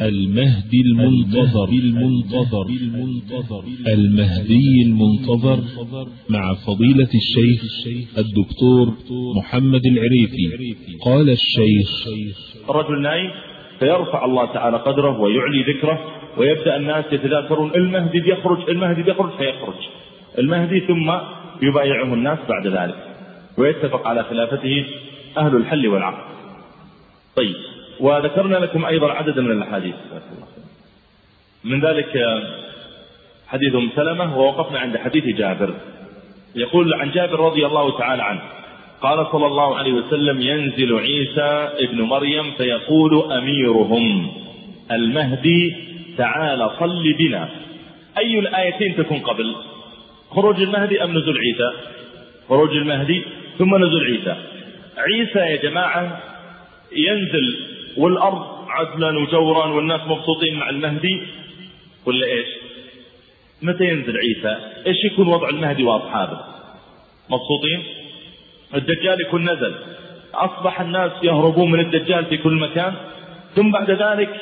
المهدي المنتظر المنتظر المهدي المنتظر مع فضيلة الشيخ الدكتور محمد العريفي. قال الشيخ الرجل نايم فيرفع الله تعالى قدره ويعلي ذكره ويبدأ الناس يتذاكرون. المهدي بيخرج المهدي بيخرج فيخرج. المهدي ثم يبايعه الناس بعد ذلك. ويتفق على خلافته أهل الحل والعقد. طيب. وذكرنا لكم أيضا عددا من الأحاديث. من ذلك حديث أم سلمة ووقفنا عند حديث جابر. يقول عن جابر رضي الله تعالى عنه قال صلى الله عليه وسلم ينزل عيسى ابن مريم فيقول أميرهم المهدي تعال صل بنا. أي الآيتين تكون قبل؟ خروج المهدي أم نزول عيسى؟ خروج المهدي ثم نزول عيسى. عيسى يا جماعة ينزل والأرض عدلا وجورا والناس مبسوطين مع المهدي ولا إيش؟ متى ينزل عيسى؟ إيش يكون وضع المهدي وأصحابه مبسوطين؟ الدجال يكون نزل. أصبح الناس يهربون من الدجال في كل مكان. ثم بعد ذلك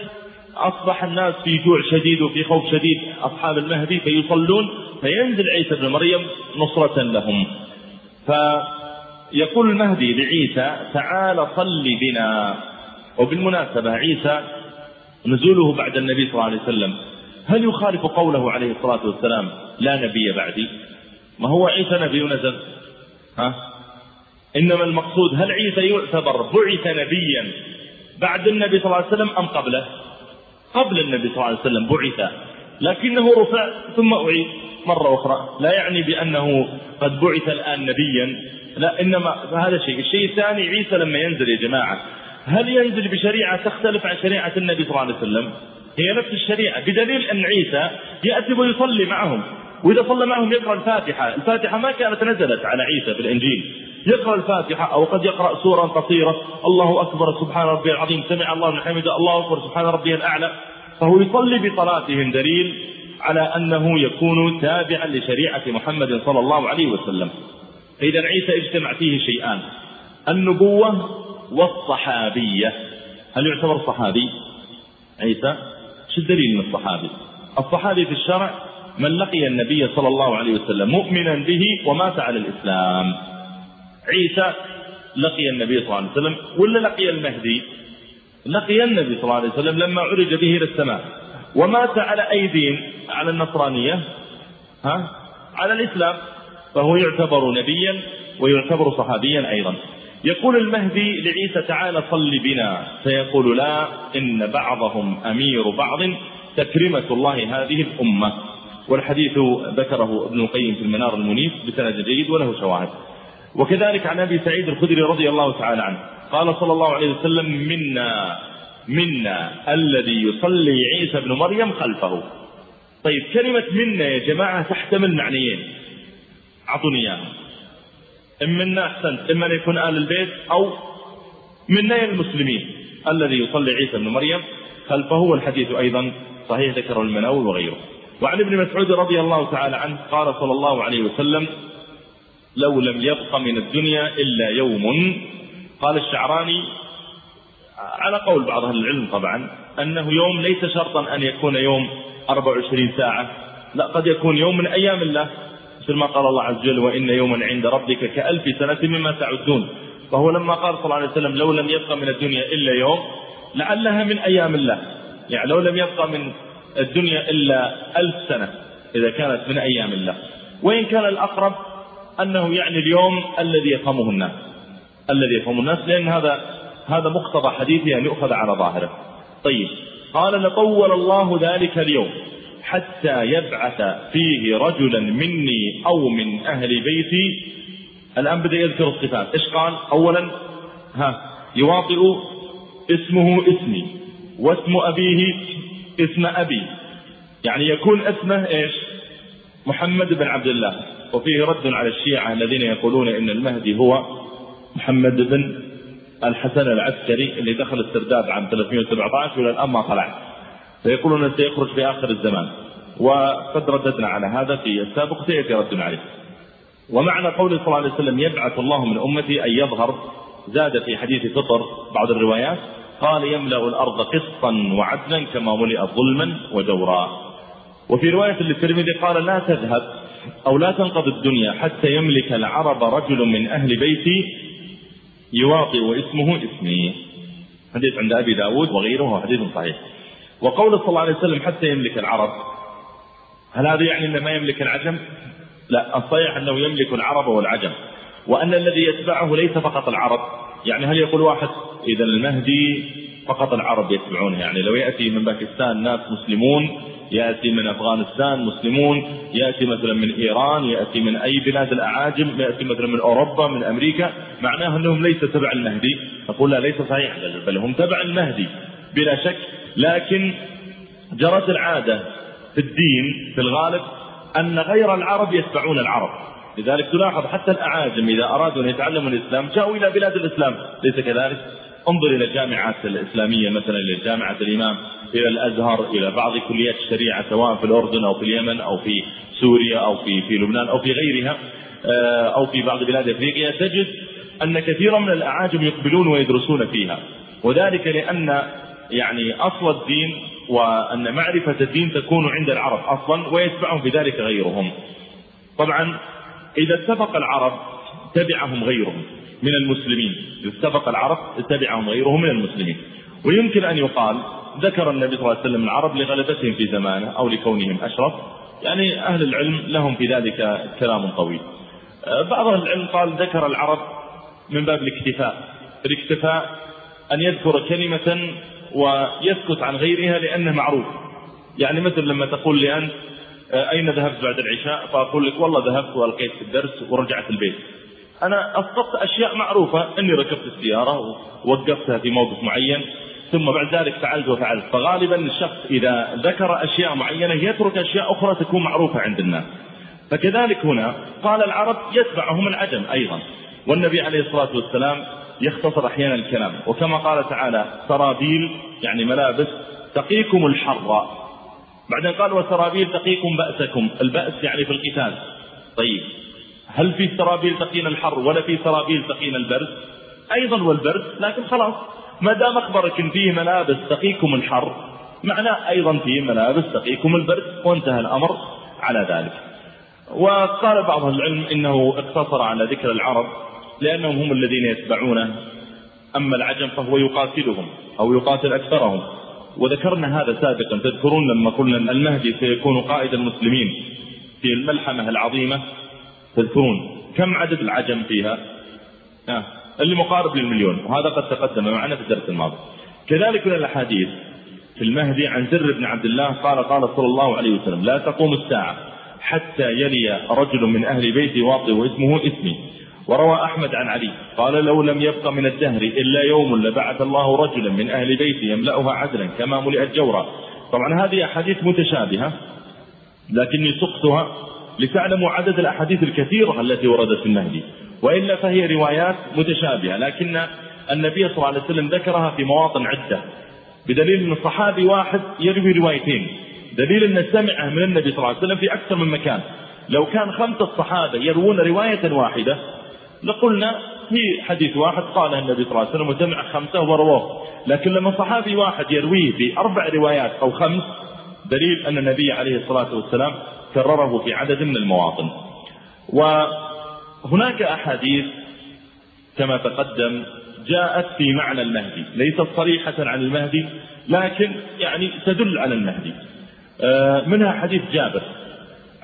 أصبح الناس في جوع شديد وفي خوف شديد أصحاب المهدي فيصلون فينزل عيسى بن مريم نصرة لهم. فيقول المهدي لعيسى تعال صل بنا. وبالمناسبة عيسى نزوله بعد النبي صلى الله عليه وسلم هل يخالف قوله عليه الصلاة والسلام لا نبي بعدي؟ ما هو عيسى نبي ونزل ها؟ إنما المقصود هل عيسى يعتبر بعث نبيا بعد النبي صلى الله عليه وسلم أم قبله؟ قبل النبي صلى الله عليه وسلم بعث لكنه رفع ثم أعيد مرة أخرى لا يعني بأنه قد بعث الآن نبيا لا إنما هذا شيء. الشيء الثاني عيسى لما ينزل يا جماعة هل ينزل بشريعة تختلف عن شريعة النبي صلى الله عليه وسلم؟ هي نفس الشريعة بدليل أن عيسى يأتي ويصلي معهم وإذا صلى معهم يقرأ الفاتحة الفاتحة ما كانت نزلت على عيسى في الإنجيل. يقرأ الفاتحة أو قد يقرأ سورة قصيرة الله أكبر سبحان ربي العظيم سمع الله من حمده الله أكبر سبحان ربي الأعلى. فهو يصلي بصلاتهم دليل على أنه يكون تابعا لشريعة محمد صلى الله عليه وسلم. إذا عيسى اجتمع فيه شيئان النبوة والصحابية. هل يعتبر صحابي؟ عيسى شو الدليل من الصحابي؟ الصحابي في الشرع من لقي النبي صلى الله عليه وسلم مؤمنا به ومات على الإسلام. عيسى لقي النبي صلى الله عليه وسلم ولا لقي المهدي؟ لقي النبي صلى الله عليه وسلم لما عرج به إلى السماء. ومات على أي دين على النصرانية ها؟ على الإسلام. فهو يعتبر نبيا ويعتبر صحابيا أيضا. يقول المهدي لعيسى تعالى صل بنا. فيقول لا إن بعضهم أمير بعض تكرمة الله هذه الأمة. والحديث ذكره ابن القيم في المنار المنيف بسند جيد وله شواهد. وكذلك عن أبي سعيد الخدري رضي الله تعالى عنه. قال صلى الله عليه وسلم منا منا الذي يصلي عيسى بن مريم خلفه. طيب كلمة منا يا جماعة تحتمل معنيين؟ أعطوني إياها. منا أحسنت إما أن يكون آل البيت أو منا المسلمين. الذي يصلي عيسى بن مريم خلفه والحديث أيضا صحيح ذكر المناوي وغيره. وعن ابن مسعود رضي الله تعالى عنه قال صلى الله عليه وسلم لو لم يبق من الدنيا إلا يوم. قال الشعراني على قول بعض أهل العلم طبعا أنه يوم ليس شرطا أن يكون يوم 24 ساعة لا قد يكون يوم من أيام الله. مثل ما قال الله عز وجل وإن يوما عند ربك كألف سنة مما تعدون. فهو لما قال صلى الله عليه وسلم لو لم يبقى من الدنيا إلا يوم لعلها من أيام الله. يعني لو لم يبقى من الدنيا إلا ألف سنة إذا كانت من أيام الله. وإن كان الأقرب أنه يعني اليوم الذي يفهمه الناس. الذي يفهمه الناس لأن هذا هذا مقتضى حديثه أن يؤخذ على ظاهره. طيب قال لطول الله ذلك اليوم. حتى يبعث فيه رجلا مني أو من أهل بيتي. الآن بدأ يذكر الصفات. إيش قال؟ أولا ها يواطئ اسمه اسمي واسم أبيه اسم أبي. يعني يكون اسمه إيش؟ محمد بن عبد الله. وفيه رد على الشيعة الذين يقولون إن المهدي هو محمد بن الحسن العسكري اللي دخل السرداب عام 317 والى الان ما طلع. فيقولون سيخرج في آخر الزمان. وقد رددنا على هذا في السابق سياتي رد عليه ومعنى قوله صلى الله عليه وسلم يبعث الله من أمتي أن يظهر زاد في حديث فطر بعض الروايات قال يملأ الأرض قسطا وعدلا كما ملئت ظلما وجورا. وفي رواية للترمذي قال لا تذهب أو لا تنقضي الدنيا حتى يملك العرب رجل من أهل بيتي يواطئ اسمه اسمي. حديث عند أبي داود وغيره حديث صحيح. وقول صلى الله عليه وسلم حتى يملك العرب. هل هذا يعني أنه ما يملك العجم؟ لا الصحيح أنه يملك العرب والعجم. وأن الذي يتبعه ليس فقط العرب. يعني هل يقول واحد إذا المهدي فقط العرب يتبعونه؟ يعني لو يأتي من باكستان ناس مسلمون يأتي من أفغانستان مسلمون يأتي مثلا من إيران يأتي من أي بلاد الأعاجم يأتي مثلا من أوروبا من أمريكا معناه أنهم ليس تبع المهدي. نقول لا ليس صحيح بل هم تبع المهدي. بلا شك. لكن جرت العادة في الدين في الغالب أن غير العرب يتبعون العرب. لذلك تلاحظ حتى الأعاجم إذا أرادوا أن يتعلموا الإسلام جاءوا إلى بلاد الإسلام. ليس كذلك؟ انظر إلى الجامعات الإسلامية مثلا إلى جامعة الإمام إلى الأزهر إلى بعض كليات الشريعة سواء في الأردن أو في اليمن أو في سوريا أو في في لبنان أو في غيرها آه، أو في بعض بلاد أفريقيا. تجد أن كثيرا من الأعاجم يقبلون ويدرسون فيها. وذلك لأن يعني أصل الدين وأن معرفة الدين تكون عند العرب أصلا ويتبعهم في ذلك غيرهم. طبعا إذا اتفق العرب تبعهم غيرهم من المسلمين. إذا اتفق العرب تبعهم غيرهم من المسلمين. ويمكن أن يقال ذكر النبي صلى الله عليه وسلم العرب لغلبتهم في زمانه أو لكونهم أشرف. يعني أهل العلم لهم في ذلك كلام طويل. بعض أهل العلم قال ذكر العرب من باب الاكتفاء. الاكتفاء أن يذكر كلمة ويسكت عن غيرها لأنه معروف. يعني مثل لما تقول لي أنت أين ذهبت بعد العشاء؟ فأقول لك والله ذهبت وألقيت في الدرس ورجعت البيت. أنا أسقطت أشياء معروفة أني ركبت السيارة ووقفتها في موقف معين ثم بعد ذلك فعلت وفعلت. فغالبا الشخص إذا ذكر أشياء معينة يترك أشياء أخرى تكون معروفة عند الناس. فكذلك هنا قال العرب يتبعهم العجم أيضا. والنبي عليه الصلاة والسلام يختصر أحيانا الكلام. وكما قال تعالى سرابيل يعني ملابس تقيكم الحر. بعدين قال وسرابيل تقيكم بأسكم. البأس يعني في القتال. طيب هل في سرابيل تقينا الحر ولا في سرابيل تقينا البرد؟ أيضا والبرد لكن خلاص. ما دام أخبرك إن فيه ملابس تقيكم الحر معناه أيضا فيه ملابس تقيكم البرد. وانتهى الأمر على ذلك. وقال بعض العلم إنه اقتصر على ذكر العرب. لأنهم هم الذين يتبعونه أما العجم فهو يقاتلهم أو يقاتل أكثرهم. وذكرنا هذا سابقا تذكرون لما قلنا المهدي سيكون قائد المسلمين في الملحمة العظيمة. تذكرون كم عدد العجم فيها؟ آه. اللي مقارب للمليون وهذا قد تقدم معنا في الدرس الماضي. كذلك من الأحاديث في المهدي عن زر بن عبد الله قال قال صلى الله عليه وسلم لا تقوم الساعة حتى يلي رجل من أهل بيتي واطئ واسمه اسمي. وروى أحمد عن علي قال لو لم يبق من الدهر إلا يوم لبعث الله رجلا من أهل بيتي يملأها عدلا كما ملئت جورا. طبعا هذه أحاديث متشابهة لكني سقتها لتعلموا عدد الأحاديث الكثيرة التي وردت في المهدي وإلا فهي روايات متشابهة لكن النبي صلى الله عليه وسلم ذكرها في مواطن عدة. بدليل أن الصحابي واحد يروي روايتين. دليل أن سمعه من النبي صلى الله عليه وسلم في أكثر من مكان. لو كان خمسة صحابة يروون رواية واحدة لقلنا في حديث واحد قال النبي صلى الله عليه وسلم وجمع خمسة ورواه. لكن لما صحابي واحد يرويه في أربع روايات أو خمس دليل أن النبي عليه الصلاة والسلام كرره في عدد من المواطن. وهناك أحاديث كما تقدم جاءت في معنى المهدي. ليست صريحة عن المهدي لكن يعني تدل على المهدي. آه، منها حديث جابر.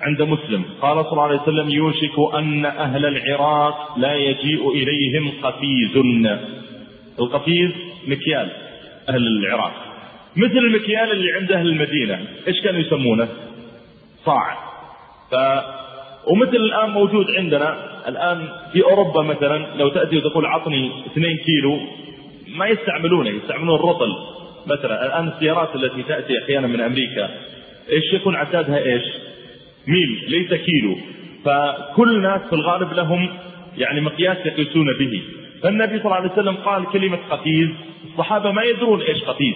عند مسلم. قال صلى الله عليه وسلم يوشك أن أهل العراق لا يجيء إليهم قفيز. القفيز مكيال أهل العراق. مثل المكيال اللي عند أهل المدينة إيش كانوا يسمونه؟ صاع. ف ومثل الآن موجود عندنا الآن في أوروبا مثلا لو تأتي وتقول عطني 2 كيلو ما يستعملونه يستعملون الرطل. مثلا الآن السيارات التي تأتي أحيانا من أمريكا إيش يكون عدادها إيش؟ ميل ليس كيلو. فكل الناس في الغالب لهم يعني مقياس يقيسون به. فالنبي صلى الله عليه وسلم قال كلمة قفيز الصحابة ما يدرون إيش قفيز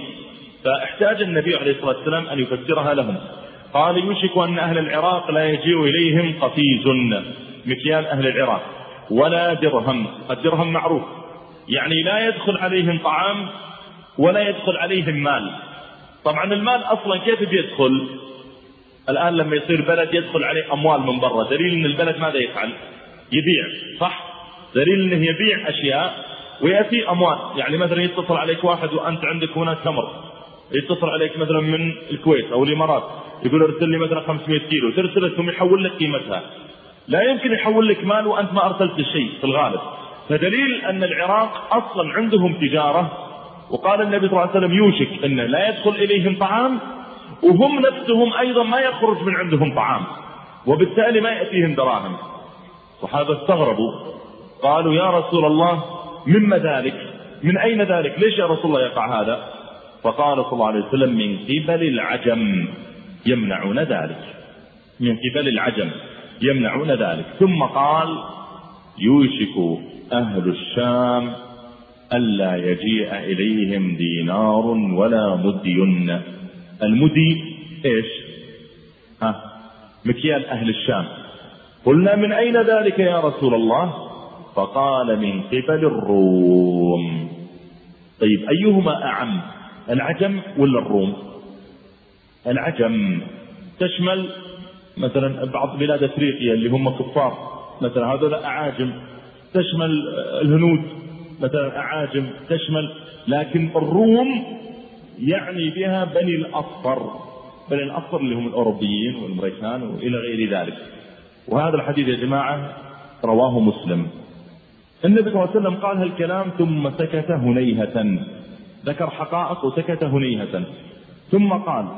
فاحتاج النبي عليه الصلاة والسلام أن يفسرها لهم. قال يوشك أن أهل العراق لا يجيء إليهم قفيز مكيال أهل العراق. ولا درهم الدرهم معروف. يعني لا يدخل عليهم طعام ولا يدخل عليهم مال. طبعا المال أصلا كيف بيدخل؟ الآن لما يصير بلد يدخل عليه أموال من برا. دليل أن البلد ماذا يفعل؟ يبيع صح؟ دليل أنه يبيع أشياء ويأتي أموال. يعني مثلا يتصل عليك واحد وأنت عندك هنا تمر. يتصل عليك مثلا من الكويت أو الإمارات. يقول ارسل لي مثلا 500 كيلو. ترسل ثم يحول لك قيمتها. لا يمكن يحول لك مال وأنت ما أرسلت شيء في الغالب. فدليل أن العراق أصلا عندهم تجارة وقال النبي صلى الله عليه وسلم يوشك أن لا يدخل إليهم طعام وهم نفسهم أيضا ما يخرج من عندهم طعام وبالتالي ما يأتيهم دراهم. الصحابة استغربوا قالوا يا رسول الله مما ذلك؟ من أين ذلك؟ ليش يا رسول الله يقع هذا؟ فقال صلى الله عليه وسلم من قبل العجم يمنعون ذلك. من قبل العجم يمنعون ذلك. ثم قال يوشك أهل الشام ألا يجيء إليهم دينار ولا مدي المدي إيش؟ ها مكيال أهل الشام. قلنا من أين ذلك يا رسول الله؟ فقال من قبل الروم. طيب أيهما أعم؟ العجم ولا الروم؟ العجم. تشمل مثلا بعض بلاد أفريقيا اللي هم كفار. مثلا هذول أعاجم تشمل الهنود. مثلا أعاجم تشمل لكن الروم يعني بها بني الأصفر بني الأصفر اللي هم الأوروبيين والأمريكان وإلى غير ذلك. وهذا الحديث يا جماعة رواه مسلم. النبي صلى الله عليه وسلم قال هالكلام ثم سكت هنيهة. ذكر حقائق وسكت هنيهة. ثم قال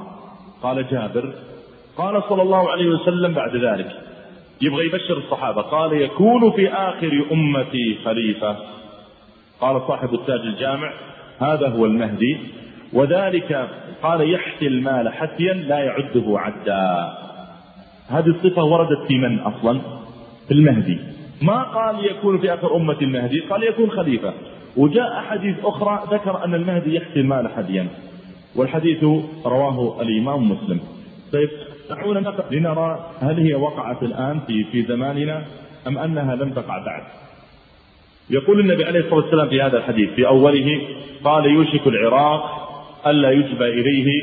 قال جابر قال صلى الله عليه وسلم بعد ذلك يبغى يبشر الصحابة قال يكون في آخر أمتي خليفة. قال صاحب التاج الجامع هذا هو المهدي. وذلك قال يحتي المال حتيا لا يعده عدا. هذه الصفة وردت في من أصلا؟ في المهدي. ما قال يكون في آخر أمة المهدي؟ قال يكون خليفة. وجاء حديث أخرى ذكر أن المهدي يحتي المال حديا. والحديث رواه الإمام مسلم. طيب دعونا لنرى هل هي وقعت الآن في في زماننا أم أنها لم تقع بعد. يقول النبي عليه الصلاة والسلام في هذا الحديث في أوله قال يوشك العراق ألا يجبى إليه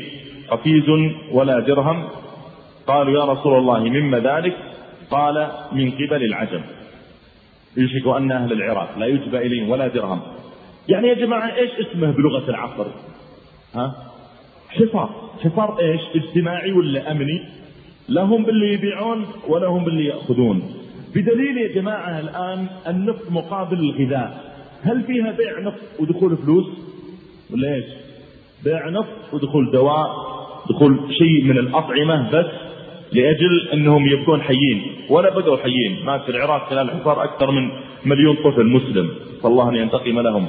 قفيز ولا درهم. قالوا يا رسول الله مما ذلك؟ قال من قبل العجم. يوشك أن أهل العراق لا يجبى إليهم ولا درهم. يعني يا جماعة إيش اسمه بلغة العصر؟ ها؟ حصار حصار إيش؟ اجتماعي ولا أمني؟ لهم باللي يبيعون ولهم باللي يأخذون. بدليل يا جماعة الآن النفط مقابل الغذاء. هل فيها بيع نفط ودخول فلوس؟ ولا إيش؟ بيع نفط ودخول دواء دخول شيء من الأطعمة بس لأجل أنهم يبقون حيين. ولا بدأوا حيين. مات في العراق خلال الحصار أكثر من مليون طفل مسلم. صلى الله أن ينتقم لهم.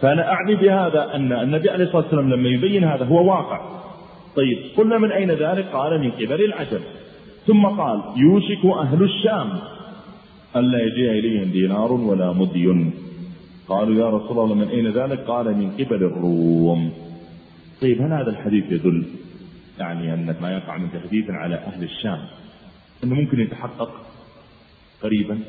فأنا أعني بهذا أن النبي عليه الصلاة والسلام لما يبين هذا هو واقع. طيب قلنا من أين ذلك؟ قال من قبل العجم. ثم قال يوشك أهل الشام. ألا يجيء إليهم دينار ولا مدي. قالوا يا رسول الله من أين ذلك؟ قال من قبل الروم. طيب هل هذا الحديث يدل يعني أن ما يقع من تحديث على أهل الشام أنه ممكن يتحقق قريبا؟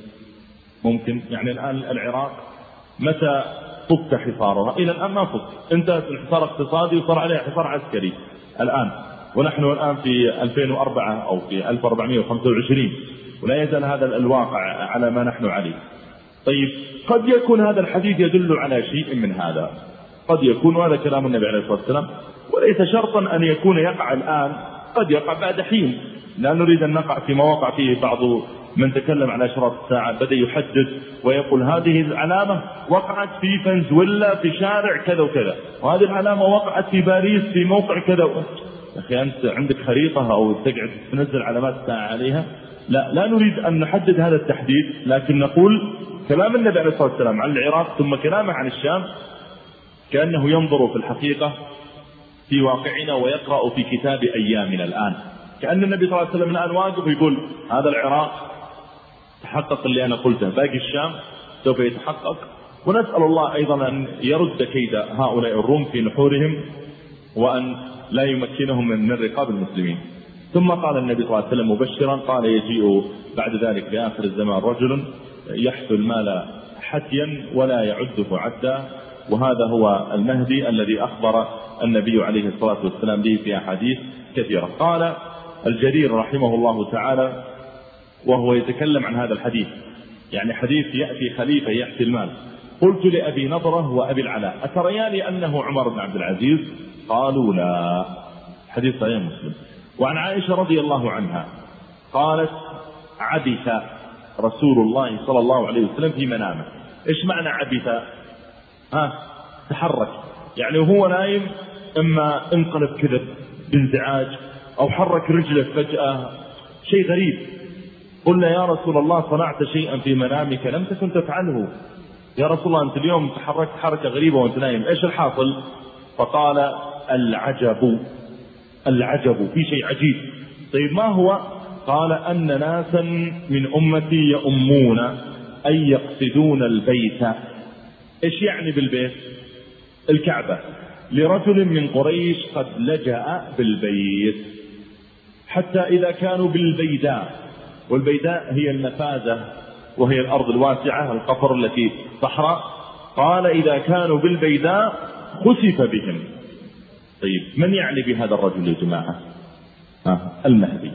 ممكن. يعني الآن العراق متى فك حصارها؟ إلى الآن ما فك. انتهت الحصار اقتصادي وصار عليها حصار عسكري. الآن ونحن الآن في 2004 أو في 1425 ولا يزال هذا الواقع على ما نحن عليه. طيب قد يكون هذا الحديث يدل على شيء من هذا. قد يكون هذا كلام النبي عليه الصلاة والسلام وليس شرطا أن يكون يقع الآن قد يقع بعد حين. لا نريد أن نقع في مواقع فيه بعض من تكلم على أشراط الساعة بدأ يحدد ويقول هذه العلامة وقعت في فنزويلا في شارع كذا وكذا وهذه العلامة وقعت في باريس في موقع كذا. يا أخي أنت عندك خريطة أو تقعد تنزل علامات الساعة عليها؟ لا لا نريد أن نحدد هذا التحديد لكن نقول كلام النبي عليه الصلاة والسلام عن العراق ثم كلامه عن الشام كأنه ينظر في الحقيقة في واقعنا ويقرأ في كتاب أيامنا الآن. كأن النبي صلى الله عليه وسلم الآن واقف ويقول هذا العراق تحقق اللي أنا قلته. باقي الشام سوف يتحقق. ونسأل الله أيضا أن يرد كيد هؤلاء الروم في نحورهم وأن لا يمكنهم من رقاب المسلمين. ثم قال النبي صلى الله عليه وسلم مبشرا قال يجيء بعد ذلك في آخر الزمان رجل يحث المال حتيا ولا يعده عدا. وهذا هو المهدي الذي أخبر النبي عليه الصلاة والسلام به في أحاديث كثيرة. قال الجرير رحمه الله تعالى وهو يتكلم عن هذا الحديث. يعني حديث يأتي خليفة يأتي المال. قلت لأبي نضرة وأبي العلاء أتريان أنه عمر بن عبد العزيز؟ قالوا لا. حديث صحيح مسلم. وعن عائشة رضي الله عنها قالت عبث رسول الله صلى الله عليه وسلم في منامه. إيش معنى عبث؟ ها تحرك. يعني وهو نايم أما انقلب كذا بانزعاج أو حرك رجله فجأة شيء غريب. قلنا يا رسول الله صنعت شيئا في منامك لم تكن تفعله. يا رسول الله أنت اليوم تحركت حركة غريبة وأنت نايم. إيش الحاصل؟ فقال العجب العجب في شيء عجيب. طيب ما هو؟ قال أن ناسا من أمتي يؤمون أي يقصدون البيت. إيش يعني بالبيت؟ الكعبة. لرجل من قريش قد لجأ بالبيت. حتى إذا كانوا بالبيداء. والبيداء هي النفاذة وهي الأرض الواسعة القفر التي صحراء. قال إذا كانوا بالبيداء خسف بهم. طيب من يعني بهذا الرجل يا جماعة؟ المهدي.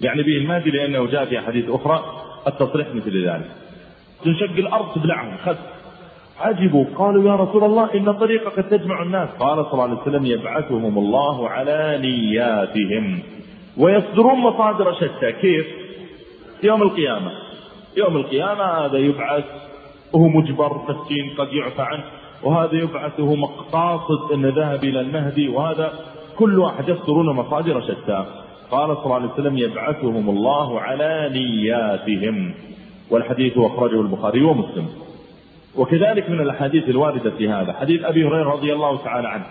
يعني به المهدي لأنه جاء في أحاديث أخرى. التصريح مثل ذلك. تنشق الأرض تبلعهم خذ. عجبوا. قالوا يا رسول الله إن طريقك قد تجمع الناس. قال صلى الله عليه وسلم يبعثهم الله على نياتهم ويصدرون مصادر شتى. كيف؟ يوم القيامة. يوم القيامة هذا يبعث. وهو مجبر مسكين قد يعفى عنه. وهذا يبعث وهو مقاصد أن ذهب إلى المهدي. وهذا كل واحد يصدرون مصادر شتى. قال صلى الله عليه وسلم يبعثهم الله على نياتهم. والحديث أخرجه البخاري ومسلم. وكذلك من الأحاديث الواردة في هذا. حديث أبي هريرة رضي الله تعالى عنه.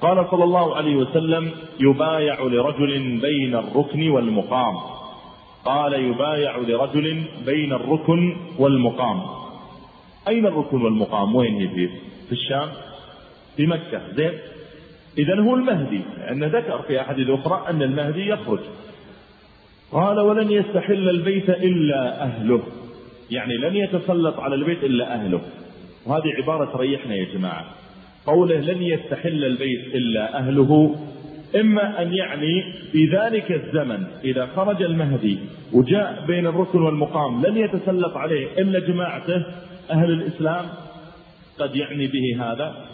قال صلى الله عليه وسلم يبايع لرجل بين الركن والمقام. قال يبايع لرجل بين الركن والمقام. أين الركن والمقام؟ وين هي في الشام؟ في مكة. زين. إذا هو المهدي. لأن ذكر في أحد الأخرى أن المهدي يخرج. قال ولن يستحل البيت إلا أهله. يعني لن يتسلط على البيت إلا أهله. وهذه عبارة تريحنا يا جماعة. قوله لن يستحل البيت إلا أهله إما أن يعني في ذلك الزمن إذا خرج المهدي وجاء بين الركن والمقام لن يتسلط عليه إلا جماعته أهل الإسلام قد يعني به هذا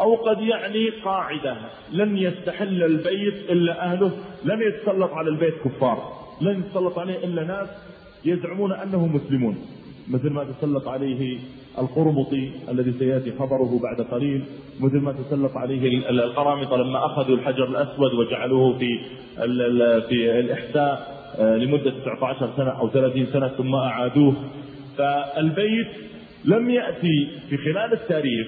أو قد يعني قاعدة لن يستحل البيت إلا أهله لن يتسلط على البيت كفار لن يتسلط عليه إلا ناس يزعمون أنهم مسلمون. مثل ما تسلط عليه القرمطي الذي سيأتي خبره بعد قليل مثل ما تسلط عليه القرامطة لما أخذوا الحجر الأسود وجعلوه في في الإحساء آه، لمدة 19 سنة أو 30 سنة ثم أعادوه. فالبيت لم يأتي في خلال التاريخ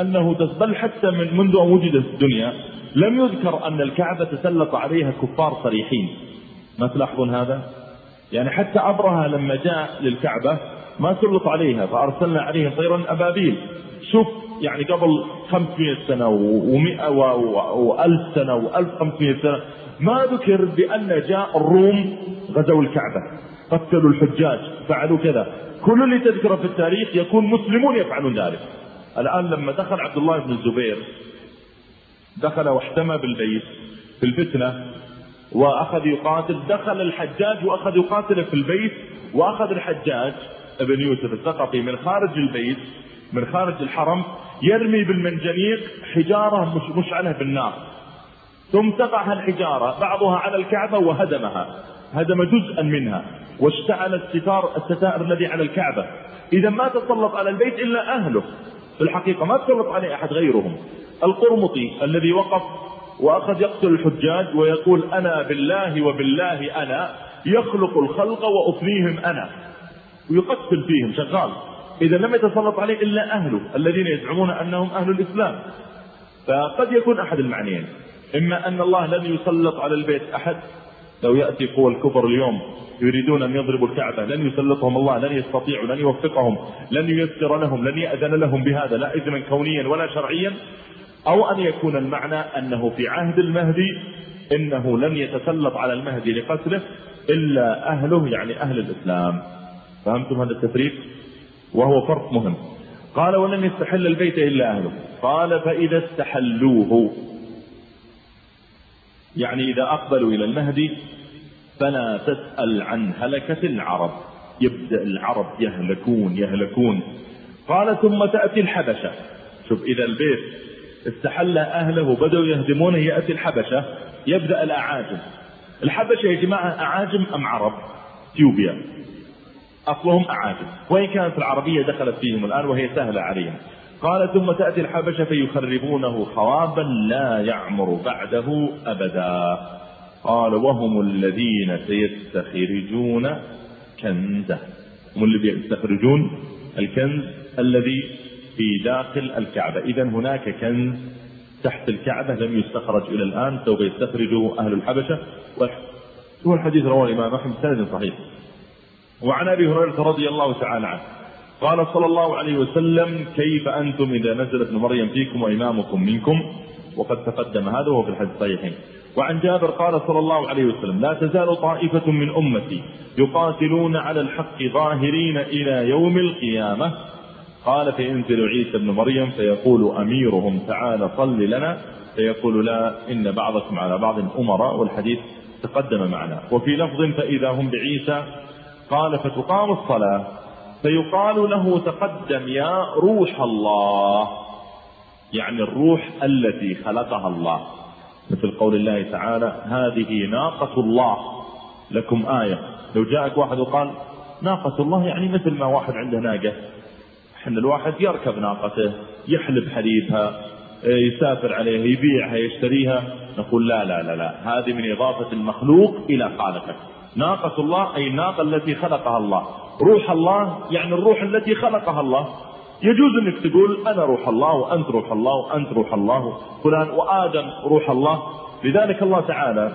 أنه بل حتى من منذ أن وجدت الدنيا. لم يذكر أن الكعبة تسلط عليها كفار صريحين. ما تلاحظون هذا؟ يعني حتى ابرهه لما جاء للكعبة ما سلط عليها فأرسلنا عليهم طيرا أبابيل. شوف يعني قبل 500 سنة و100 و1000 سنة و1500 سنة ما ذكر بأن جاء الروم غزوا الكعبة. قتلوا الحجاج فعلوا كذا. كل اللي تذكره في التاريخ يكون مسلمون يفعلون ذلك. الآن لما دخل عبد الله بن الزبير دخل واحتمى بالبيت في الفتنة وأخذ يقاتل دخل الحجاج وأخذ يقاتل في البيت وأخذ الحجاج ابن يوسف الثقفي من خارج البيت من خارج الحرم يرمي بالمنجنيق حجارة مش مشعلة بالنار. ثم تقع الحجارة بعضها على الكعبة وهدمها. هدم جزءا منها واشتعل الستار الستائر الذي على الكعبة. إذا ما تسلط على البيت إلا أهله. في الحقيقة ما تسلط عليه أحد غيرهم. القرمطي الذي وقف وأخذ يقتل الحجاج ويقول أنا بالله وبالله أنا يخلق الخلق وأفنيهم أنا ويقتل فيهم شغال. إذا لم يتسلط عليه إلا أهله الذين يزعمون أنهم أهل الإسلام. فقد يكون أحد المعنيين. إما أن الله لن يسلط على البيت أحد. لو يأتي قوى الكفر اليوم يريدون أن يضربوا الكعبة لن يسلطهم الله لن يستطيعوا لن يوفقهم لن ييسر لهم لن يأذن لهم بهذا لا إذنا كونيا ولا شرعيا. أو أن يكون المعنى أنه في عهد المهدي إنه لن يتسلط على المهدي لقتله إلا أهله يعني أهل الإسلام. فهمتم هذا التفريق؟ وهو فرق مهم. قال ولم يستحل البيت إلا أهله. قال فإذا استحلوه. يعني إذا أقبلوا إلى المهدي فلا تسأل عن هلكة العرب. يبدأ العرب يهلكون يهلكون. قال ثم تأتي الحبشة. شوف إذا البيت استحل أهله وبدأوا يهدمونه يأتي الحبشة يبدأ الأعاجم. الحبشة يا جماعة أعاجم أم عرب؟ إثيوبيا. أصلهم أعاجم. وإن كانت العربية دخلت فيهم الآن وهي سهلة عليهم. قال ثم تأتي الحبشة فيخربونه خرابا لا يعمر بعده أبدا. قال وهم الذين سيستخرجون كنزة. هم اللي بيستخرجون الكنز الذي في داخل الكعبة. إذا هناك كنز تحت الكعبة لم يستخرج إلى الآن. سوف يستخرجه أهل الحبشة. هو الحديث رواه الإمام أحمد سند صحيح. وعن أبي هريرة رضي الله تعالى عنه. قال صلى الله عليه وسلم كيف أنتم إذا نزل ابن مريم فيكم وإمامكم منكم؟ وقد تقدم هذا وهو في الحديث الصحيحين وعن جابر قال صلى الله عليه وسلم لا تزال طائفة من أمتي يقاتلون على الحق ظاهرين إلى يوم القيامة. قال فينزل عيسى بن مريم فيقول أميرهم تعالى صل لنا فيقول لا إن بعضكم على بعض أمراء والحديث تقدم معنا. وفي لفظ فإذا هم بعيسى قال فتقام الصلاة فيقال له تقدم يا روح الله يعني الروح التي خلقها الله. مثل قول الله تعالى هذه ناقة الله. لكم آية. لو جاءك واحد وقال ناقة الله يعني مثل ما واحد عنده ناقة. إحنا الواحد يركب ناقته يحلب حليبها يسافر عليها يبيعها يشتريها نقول لا لا لا لا. هذه من إضافة المخلوق إلى خالقه. ناقة الله أي الناقة التي خلقها الله. روح الله يعني الروح التي خلقها الله. يجوز إنك تقول أنا روح الله وأنت روح الله وأنت روح الله. فلان وآدم روح الله. لذلك الله تعالى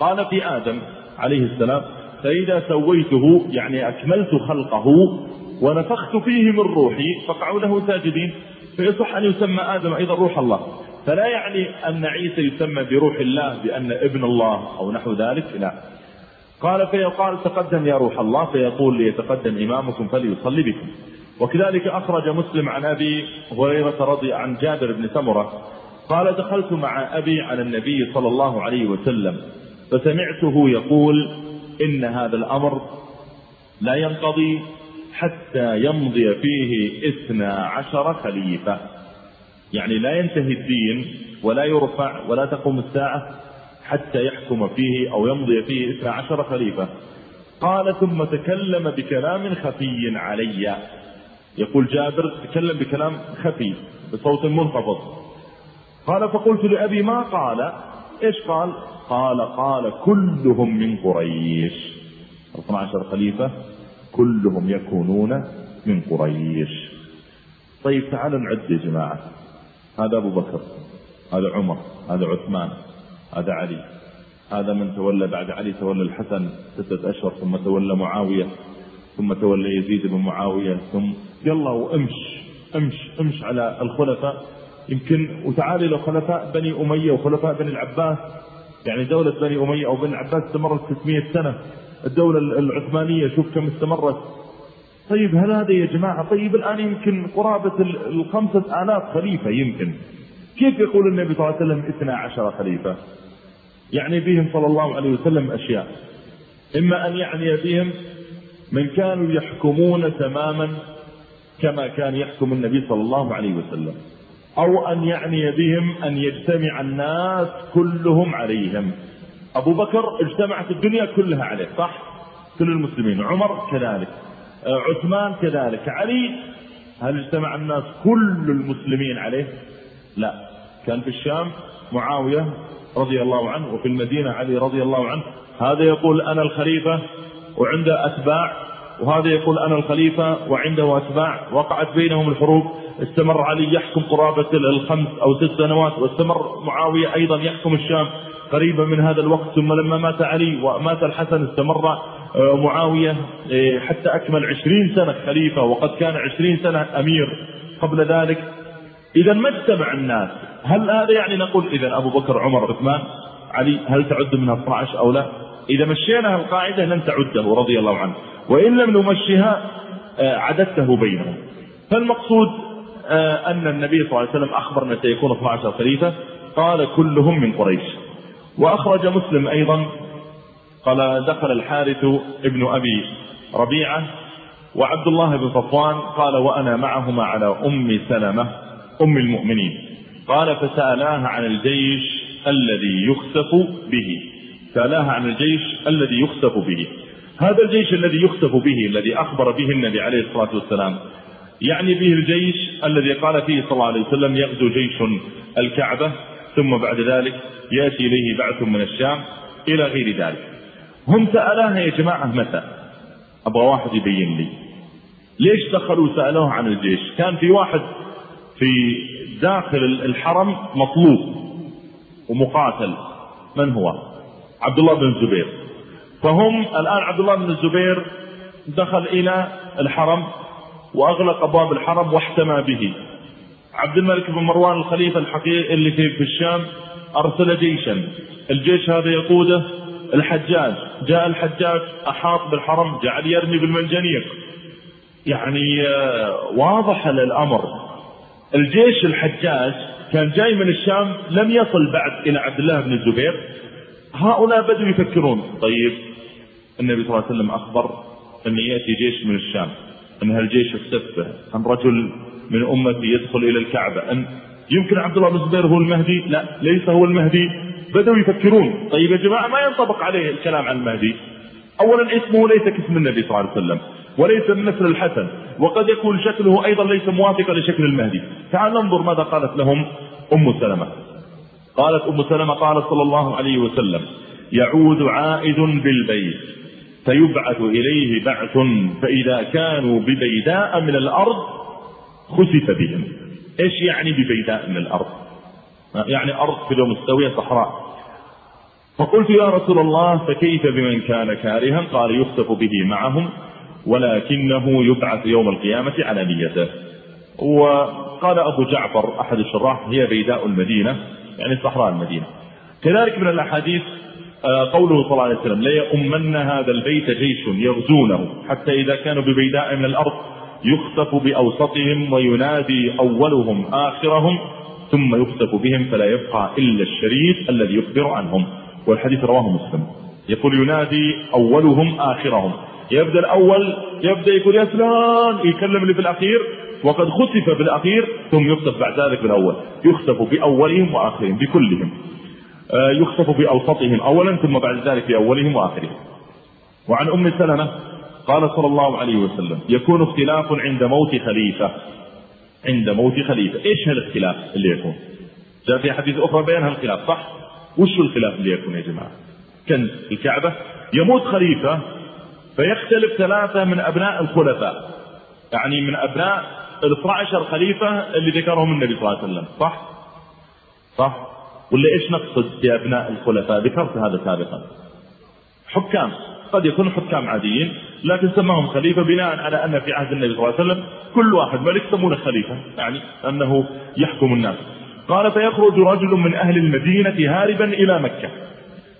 قال في آدم عليه السلام فإذا سويته يعني أكملت خلقه ونفخت فيه من روحي فقعوا له ساجدين فيصح أن يسمى آدم أيضا روح الله. فلا يعني أن عيسى يسمى بروح الله بأن ابن الله أو نحو ذلك لا. قال فيقال تقدم يا روح الله فيقول ليتقدم إمامكم فليصلي بكم. وكذلك أخرج مسلم عن أبي هريرة رضي عن جابر بن سمرة قال دخلت مع أبي على النبي صلى الله عليه وسلم فسمعته يقول إن هذا الأمر لا ينقضي حتى يمضي فيه اثنا عشر خليفة. يعني لا ينتهي الدين ولا يرفع ولا تقوم الساعة حتى يحكم فيه أو يمضي فيه اثنا عشر خليفة. قال ثم تكلم بكلام خفي علي. يقول جابر تكلم بكلام خفي بصوت منخفض. قال فقلت لأبي ما قال؟ إيش قال؟ قال قال كلهم من قريش. 12 خليفة. كلهم يكونون من قريش. طيب تعالوا نعد يا جماعة. هذا أبو بكر هذا عمر هذا عثمان هذا علي. هذا من تولى بعد علي تولى الحسن ستة أشهر ثم تولى معاوية ثم تولى يزيد بن معاوية ثم يلا وامش امش امش على الخلفاء. يمكن وتعالي إلى خلفاء بني أمية وخلفاء بني العباس. يعني دولة بني أمية أو بني العباس استمرت 600 سنة. الدولة العثمانية شوف كم استمرت. طيب هل هذا يا جماعة؟ طيب الآن يمكن قرابة الخمسة آلاف خليفة يمكن. كيف يقول النبي صلى الله عليه وسلم اثنا عشر خليفة؟ يعني بهم صلى الله عليه وسلم أشياء. إما أن يعني بهم من كانوا يحكمون تماما كما كان يحكم النبي صلى الله عليه وسلم. أو أن يعني بهم أن يجتمع الناس كلهم عليهم. أبو بكر اجتمعت الدنيا كلها عليه صح؟ كل المسلمين. عمر كذلك آه، عثمان كذلك علي هل اجتمع الناس كل المسلمين عليه؟ لا. كان في الشام معاوية رضي الله عنه وفي المدينة علي رضي الله عنه هذا يقول أنا الخليفة وعنده أتباع وهذا يقول أنا الخليفة وعنده أتباع وقعت بينهم الحروب استمر علي يحكم قرابة الخمس أو ست سنوات واستمر معاوية أيضا يحكم الشام. قريبا من هذا الوقت ثم لما مات علي ومات الحسن استمر آه، معاوية آه، حتى أكمل عشرين سنة خليفة وقد كان عشرين سنة أمير قبل ذلك. إذا ما اجتمع الناس؟ هل هذا يعني نقول إذا أبو بكر عمر عثمان علي هل تعد منها 12 أو لا؟ إذا مشينا القاعدة لن تعده رضي الله عنه. وإن لم نمشيها آه، عددته بينهم. فالمقصود أن النبي صلى الله عليه وسلم أخبر أن سيكون 12 خليفة. قال كلهم من قريش. وأخرج مسلم أيضا قال دخل الحارث ابن أبي ربيعة وعبد الله بن صفوان قال وأنا معهما على أم سلمة أم المؤمنين. قال فسألاها عن الجيش الذي يخسف به. سألاها عن الجيش الذي يخسف به. هذا الجيش الذي يخسف به الذي أخبر به النبي عليه الصلاة والسلام يعني به الجيش الذي قال فيه صلى الله عليه وسلم يغزو جيش الكعبة. ثم بعد ذلك يأتي إليه بعث من الشام إلى غير ذلك. هم سألاها يا جماعة متى؟ أبغى واحد يبين لي. ليش دخلوا سألوه عن الجيش؟ كان في واحد في داخل الحرم مطلوب ومقاتل. من هو؟ عبد الله بن الزبير فهم الآن عبد الله بن الزبير دخل إلى الحرم وأغلق أبواب الحرم واحتمى به. عبد الملك بن مروان الخليفة الحقيقي اللي في, الشام أرسل جيشا. الجيش هذا يقوده الحجاج. جاء الحجاج أحاط بالحرم جعل يرمي بالمنجنيق يعني آه، واضح الأمر الجيش الحجاج كان جاي من الشام لم يصل بعد إلى عبد الله بن الزبير. هؤلاء بدوا يفكرون طيب النبي صلى الله عليه وسلم أخبر أن يأتي جيش من الشام أن هالجيش اختفى أن رجل من أمتي يدخل إلى الكعبة. أن يمكن عبد الله بن الزبير هو المهدي؟ لا ليس هو المهدي. بدأوا يفكرون. طيب يا جماعة ما ينطبق عليه الكلام عن المهدي؟ أولا اسمه ليس كاسم النبي صلى الله عليه وسلم وليس من نسل الحسن وقد يكون شكله أيضا ليس موافقا لشكل المهدي. تعال ننظر ماذا قالت لهم أم سلمة. قالت أم سلمة قال صلى الله عليه وسلم يعود عائد بالبيت فيبعث إليه بعث فإذا كانوا ببيداء من الأرض خسف بهم. إيش يعني ببيداء من الأرض؟ يعني أرض كذا مستوية صحراء. فقلت يا رسول الله فكيف بمن كان كارها؟ قال يخسف به معهم ولكنه يبعث يوم القيامة على نيته. وقال أبو جعفر أحد الشراح هي بيداء المدينة يعني صحراء المدينة. كذلك من الأحاديث آه، قوله صلى الله عليه وسلم ليؤمن هذا البيت جيش يغزونه حتى إذا كانوا ببيداء من الأرض. يخسف بأوسطهم وينادي أولهم آخرهم ثم يخسف بهم فلا يبقى إلا الشريف الذي يخبر عنهم. والحديث رواه مسلم. يقول ينادي أولهم آخرهم. يبدأ الأول يبدأ يقول يا فلان يكلم اللي في الأخير وقد خسف بالأخير ثم يخسف بعد ذلك بالأول. يخسف بأولهم وآخرهم بكلهم. آه، يخسف بأوسطهم أولا ثم بعد ذلك بأولهم وآخرهم. وعن أم سلمة قال صلى الله عليه وسلم يكون اختلاف عند موت خليفة عند موت خليفة إيش هالاختلاف اللي يكون جاء في حديث أخرى بيان هالخلاف صح وش الخلاف اللي يكون يا جماعة كنز الكعبة يموت خليفة فيختلف ثلاثة من أبناء الخلفاء يعني من أبناء ال 12 خليفة اللي ذكرهم النبي صلى الله عليه وسلم صح؟ صح؟ ولا إيش نقصد بأبناء الخلفاء؟ ذكرت هذا سابقا. حكام قد يكونوا حكام عاديين لكن سماهم خليفة بناء على أن في عهد النبي صلى الله عليه وسلم كل واحد ملك سمونه خليفة يعني أنه يحكم الناس. قال فيخرج رجل من أهل المدينة هاربا إلى مكة.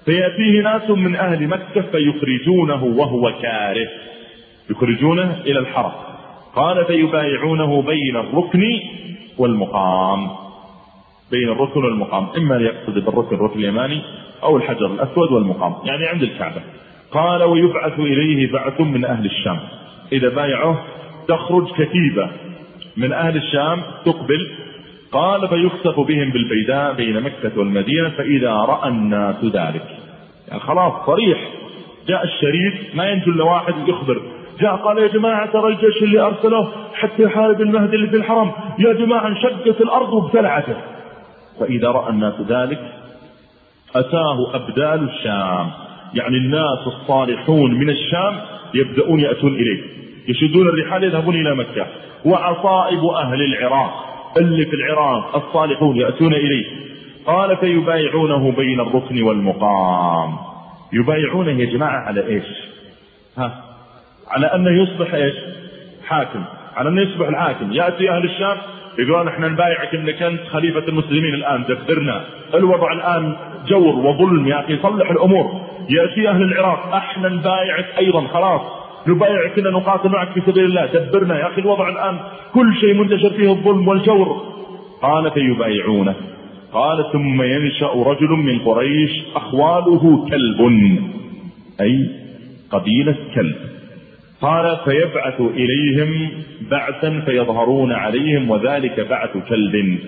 فيأتيه ناس من أهل مكة فيخرجونه وهو كاره. يخرجونه إلى الحرم. قال فيبايعونه بين الركن والمقام. بين الركن والمقام إما يقصد بالركن الركن اليماني أو الحجر الأسود والمقام يعني عند الكعبة. قال ويبعث إليه بعث من أهل الشام. إذا بايعه تخرج كتيبة. من أهل الشام تقبل. قال فيخسف بهم بالبيداء بين مكة والمدينة فإذا رأى الناس ذلك. يعني خلاص صريح. جاء الشريف ما ينجو إلا واحد يخبر. جاء قال يا جماعة ترى الجيش اللي أرسله حتى يحارب المهدي اللي في الحرم. يا جماعة انشقت الأرض وابتلعته. فإذا رأى الناس ذلك أتاه أبدال الشام. يعني الناس الصالحون من الشام يبدأون يأتون إليه يشدون الرحال يذهبون إلى مكة. وعصائب أهل العراق اللي في العراق الصالحون يأتون إليه قال فيبايعونه بين الركن والمقام. يبايعونه يا جماعة على إيش؟ ها؟ على أنه يصبح إيش؟ حاكم. على أنه يصبح الحاكم. يأتي أهل الشام يقولون إحنا نبايعك انك انت خليفة المسلمين الآن دبرنا الوضع الآن جور وظلم يا أخي صلح الأمور. يأتي أهل العراق إحنا نبايعك أيضا خلاص. نبايع كنا نقاتل معك في سبيل الله دبرنا يا أخي. الوضع الآن كل شيء منتشر فيه الظلم والجور. قال فيبايعونه. قال ثم ينشأ رجل من قريش أخواله كلب. أي قبيلة كلب. قال فيبعث إليهم بعثا فيظهرون عليهم وذلك بعث كلب.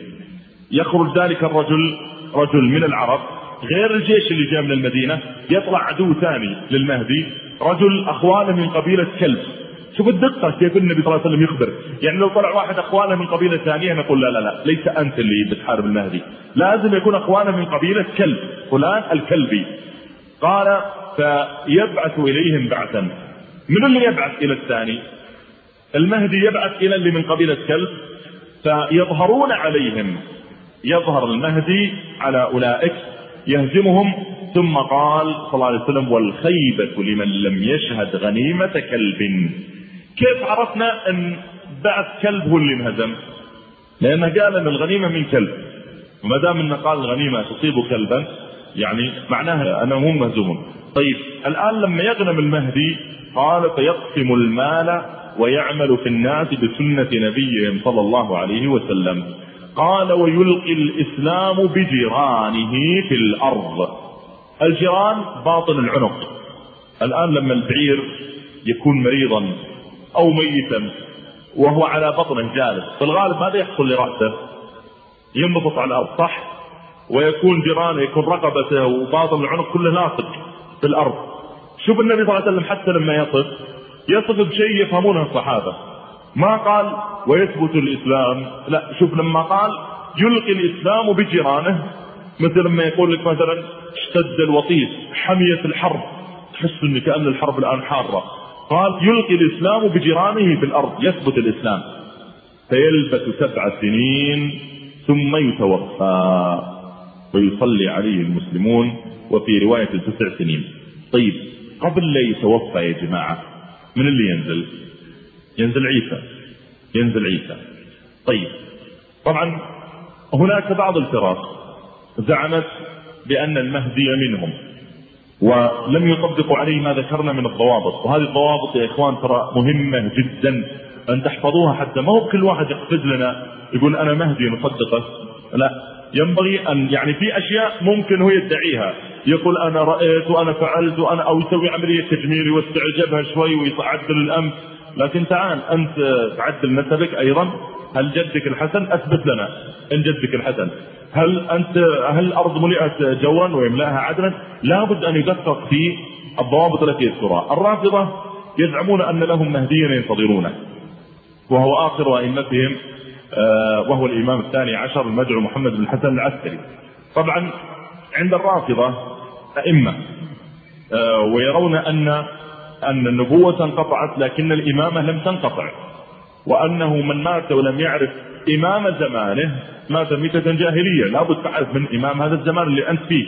يخرج ذلك الرجل رجل من العرب غير الجيش اللي جاء من المدينة يطلع عدو ثاني للمهدي رجل أخوانه من قبيلة كلب. شوف الدقة كيف النبي صلى الله عليه وسلم يخبر. يعني لو طلع واحد أخوانه من قبيلة ثانية نقول لا لا لا ليس أنت اللي بتحارب المهدي. لازم يكون أخوانه من قبيلة كلب فلان الكلبي. قال فيبعث إليهم بعثا. من اللي يبعث إلى الثاني؟ المهدي يبعث إلى اللي من قبيلة كلب فيظهرون عليهم. يظهر المهدي على أولئك يهزمهم ثم قال صلى الله عليه وسلم والخيبة لمن لم يشهد غنيمة كلب. كيف عرفنا أن بعث كلب هو اللي انهزم؟ لأنه قال أن الغنيمة من كلب. وما دام أنه قال الغنيمة تصيب كلبا يعني معناها أنهم مهزومون. طيب الآن لما يغنم المهدي قال فيقسم المال ويعمل في الناس بسنة نبيهم صلى الله عليه وسلم. قال ويلقي الإسلام بجيرانه في الأرض. الجيران باطن العنق. الآن لما البعير يكون مريضا أو ميتا وهو على بطنه جالس في الغالب ماذا يحصل لرأسه؟ ينبسط على الأرض صح؟ ويكون جيرانه يكون رقبته وباطن العنق كله لاصق في الأرض. شوف النبي صلى الله عليه وسلم حتى لما يصف يصف بشيء يفهمونه الصحابة. ما قال ويثبت الإسلام. لا شوف لما قال يلقي الإسلام بجيرانه مثل لما يقول لك مثلا اشتد الوطيس حمية الحرب. تحس ان كأن الحرب الآن حارة. قال يلقي الإسلام بجيرانه في الأرض يثبت الإسلام. فيلبث سبع سنين ثم يتوفى. ويصلي عليه المسلمون وفي رواية تسع سنين. طيب قبل لا يتوفى يا جماعة من اللي ينزل؟ ينزل عيسى ينزل عيسى. طيب طبعا هناك بعض الفرق زعمت بأن المهدي منهم ولم يطبقوا عليه ما ذكرنا من الضوابط. وهذه الضوابط يا إخوان ترى مهمة جدا أن تحفظوها حتى ما هو كل واحد يقفز لنا يقول أنا مهدي نصدقه لا ينبغي أن يعني في أشياء ممكن هو يدعيها. يقول أنا رأيت وأنا فعلت وأنا أو يسوي عملية تجميل ويستعجبها شوي ويعدل الأنف لكن تعال أنت تعدل نسبك أيضا. هل جدك الحسن؟ أثبت لنا إن جدك الحسن. هل أنت هل الأرض ملئت جوا ويملأها عدلا؟ لابد أن يدقق في الضوابط التي يذكرها. الرافضة يزعمون أن لهم مهديا ينتظرونه. وهو آخر أئمتهم آه، وهو الإمام الثاني عشر المدعو محمد بن الحسن العسكري. طبعا عند الرافضة أئمة. آه، ويرون أن أن النبوة انقطعت لكن الإمامة لم تنقطع. وأنه من مات ولم يعرف إمام زمانه مات ميتة جاهلية. لابد تعرف من إمام هذا الزمان اللي أنت فيه.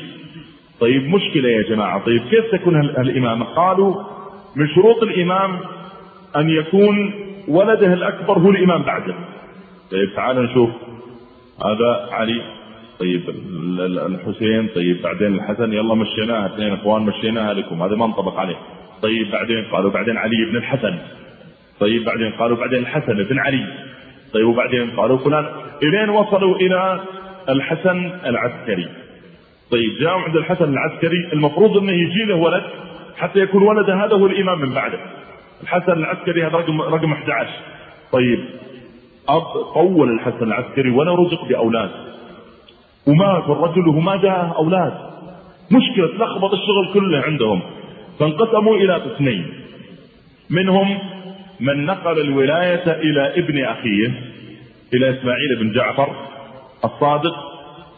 طيب مشكلة يا جماعة. طيب كيف تكون الإمامة قالوا من شروط الإمام أن يكون ولده الأكبر هو الإمام بعده. طيب تعال نشوف. هذا علي. طيب الحسين طيب بعدين الحسن يلا مشيناها اثنين اخوان مشيناها لكم هذا ما انطبق عليه. طيب بعدين قالوا بعدين علي بن الحسن. طيب بعدين قالوا بعدين الحسن بن علي. طيب وبعدين قالوا فلان. إلين وصلوا إلى الحسن العسكري. طيب جاءوا عند الحسن العسكري المفروض إنه يجي له ولد حتى يكون ولده هذا هو الإمام من بعده. الحسن العسكري هذا رقم رقم 11 طيب أب طول الحسن العسكري ولا رزق بأولاد. ومات الرجل وما جاء أولاد. مشكلة تلخبط الشغل كله عندهم. فانقسموا إلى قسمين منهم من نقل الولاية إلى ابن أخيه إلى إسماعيل بن جعفر الصادق.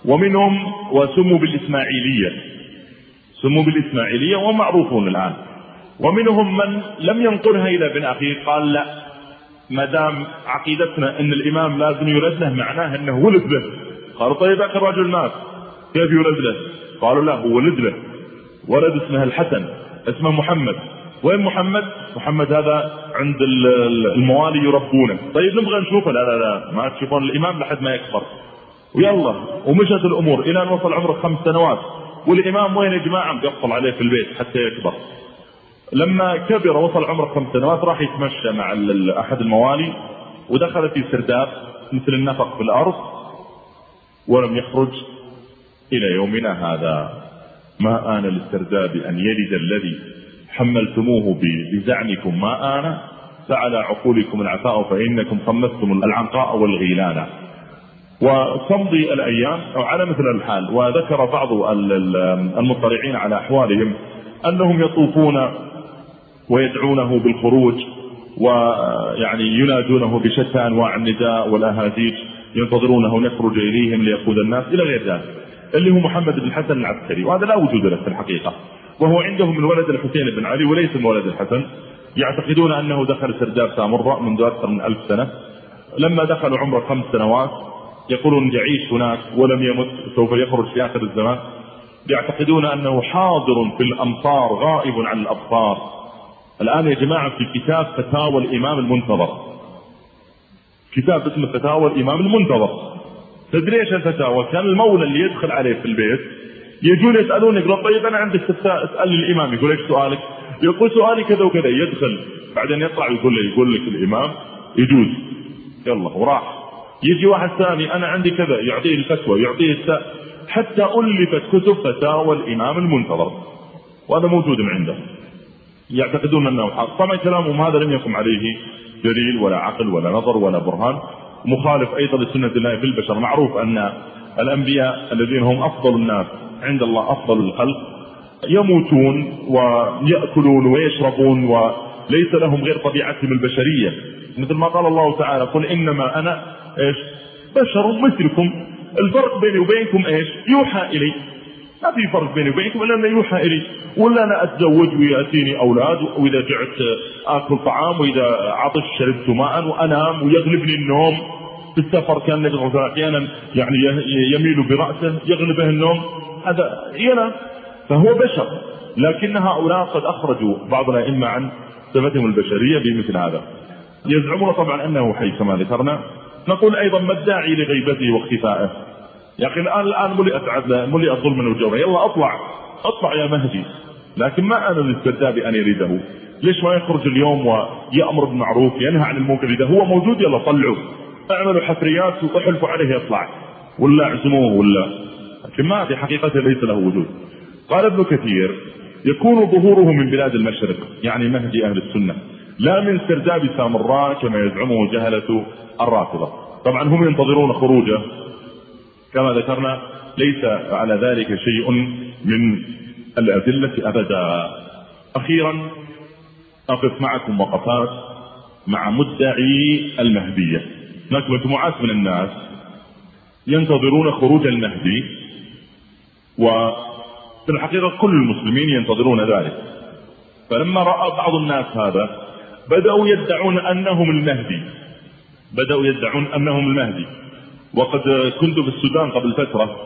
ومنهم وسموا بالإسماعيلية. سموا بالإسماعيلية وهم معروفون الآن. ومنهم من لم ينقلها إلى ابن أخيه قال لا. ما دام عقيدتنا أن الإمام لازم يولد له معناه أنه ولد له قالوا طيب أخي الرجل مات. كيف يولد له؟ قالوا لا هو ولد له. ولد اسمه الحسن اسمه محمد. وين محمد؟ محمد هذا عند الموالي يربونه. طيب نبغى نشوفه. لا لا لا ما تشوفون الإمام لحد ما يكبر. ويلا ومشت الأمور إلى أن وصل عمره خمس سنوات. والإمام وين يا جماعة؟ يقفل عليه في البيت حتى يكبر. لما كبر وصل عمره خمس سنوات راح يتمشى مع أحد الموالي ودخل في سرداب مثل النفق في الأرض. ولم يخرج إلى يومنا هذا. ما آن للسرداب أن يلد الذي حملتموه بزعمكم؟ ما آن؟ فعلى عقولكم العفاء فإنكم خمستم العنقاء والغيلان. وتمضي الأيام أو على مثل الحال وذكر بعض المطلعين على أحوالهم أنهم يطوفون ويدعونه بالخروج ويعني ينادونه بشتى أنواع النداء والأهازيج. ينتظرونه نخرج إليهم ليقود الناس إلى غير ذلك. اللي هو محمد بن الحسن العسكري وهذا لا وجود له في الحقيقة. وهو عندهم من ولد الحسين بن علي وليس من ولد الحسن. يعتقدون أنه دخل سرداب سامراء منذ أكثر من ألف سنة. لما دخلوا عمره خمس سنوات يقولون يعيش هناك ولم يمت سوف يخرج في آخر الزمان. يعتقدون أنه حاضر في الأمصار غائب عن الأبصار. الآن يا جماعة في كتاب فتاوى الإمام المنتظر. كتاب اسمه فتاوى الإمام المنتظر. تدري إيش الفتاوى؟ كان المولى اللي يدخل عليه في البيت يجون يسالون يقول طيب أنا استفسار اسأل الإمام. يقول إيش سؤالك؟ يقول سؤالي كذا وكذا. يدخل. بعدين يطلع يقول له يقول لك الإمام يجوز. يلا وراح. يجي واحد ثاني أنا عندي كذا. يعطيه الفتوى يعطيه السا حتى ألفت كتب فتاوى الإمام المنتظر. وهذا موجود من عنده. يعتقدون أنه حق. طبعا كلامهم هذا لم يقم عليه دليل ولا عقل ولا نظر ولا برهان. مخالف أيضا لسنة الله في البشر معروف أن الأنبياء الذين هم أفضل الناس عند الله أفضل الخلق يموتون ويأكلون ويشربون وليس لهم غير طبيعتهم البشرية. مثل ما قال الله تعالى قل إنما أنا إيش؟ بشر مثلكم. الفرق بيني وبينكم إيش؟ يوحى إلي. ما في فرق بيني وبينكم الا انه يوحى إلي. ولا أنا أتزوج ويأتيني أولاد وإذا جعت آكل طعام وإذا عطش شربت ماء وأنام ويغلبني النوم. في السفر كان النبي صلى الله عليه وسلم أحيانا يعني يميل برأسه يغلبه النوم. هذا ينام فهو بشر. لكن هؤلاء قد أخرجوا بعض الأئمة عن صفتهم البشرية بمثل هذا. يزعمون طبعا أنه حي كما ذكرنا. نقول أيضا ما الداعي لغيبته واختفائه؟ يا أخي الآن الان ملئت ملئت ظلما وجورا يلا أطلع. أطلع يا مهدي. لكن ما أنا للسرداب أن يريده. ليش ما يخرج اليوم ويأمر بالمعروف ينهى عن المنكر؟ إذا هو موجود يلا طلعوا. اعملوا حفريات وأحلفوا عليه يطلع. ولا اعزموه ولا. لكن ما في حقيقته ليس له وجود. قال ابن كثير يكون ظهوره من بلاد المشرق يعني مهدي أهل السنة. لا من سرداب سامراء كما يزعمه جهلة الرافضة. طبعا هم ينتظرون خروجه. كما ذكرنا ليس على ذلك شيء من الأدلة أبدا. أخيرا أقف معكم وقفات مع مدعي المهدية. هناك مجموعات من الناس. ينتظرون خروج المهدي وفي الحقيقة كل المسلمين ينتظرون ذلك. فلما رأى بعض الناس هذا بدأوا يدعون أنهم المهدي. بدأوا يدعون أنهم المهدي. وقد كنت في السودان قبل فترة.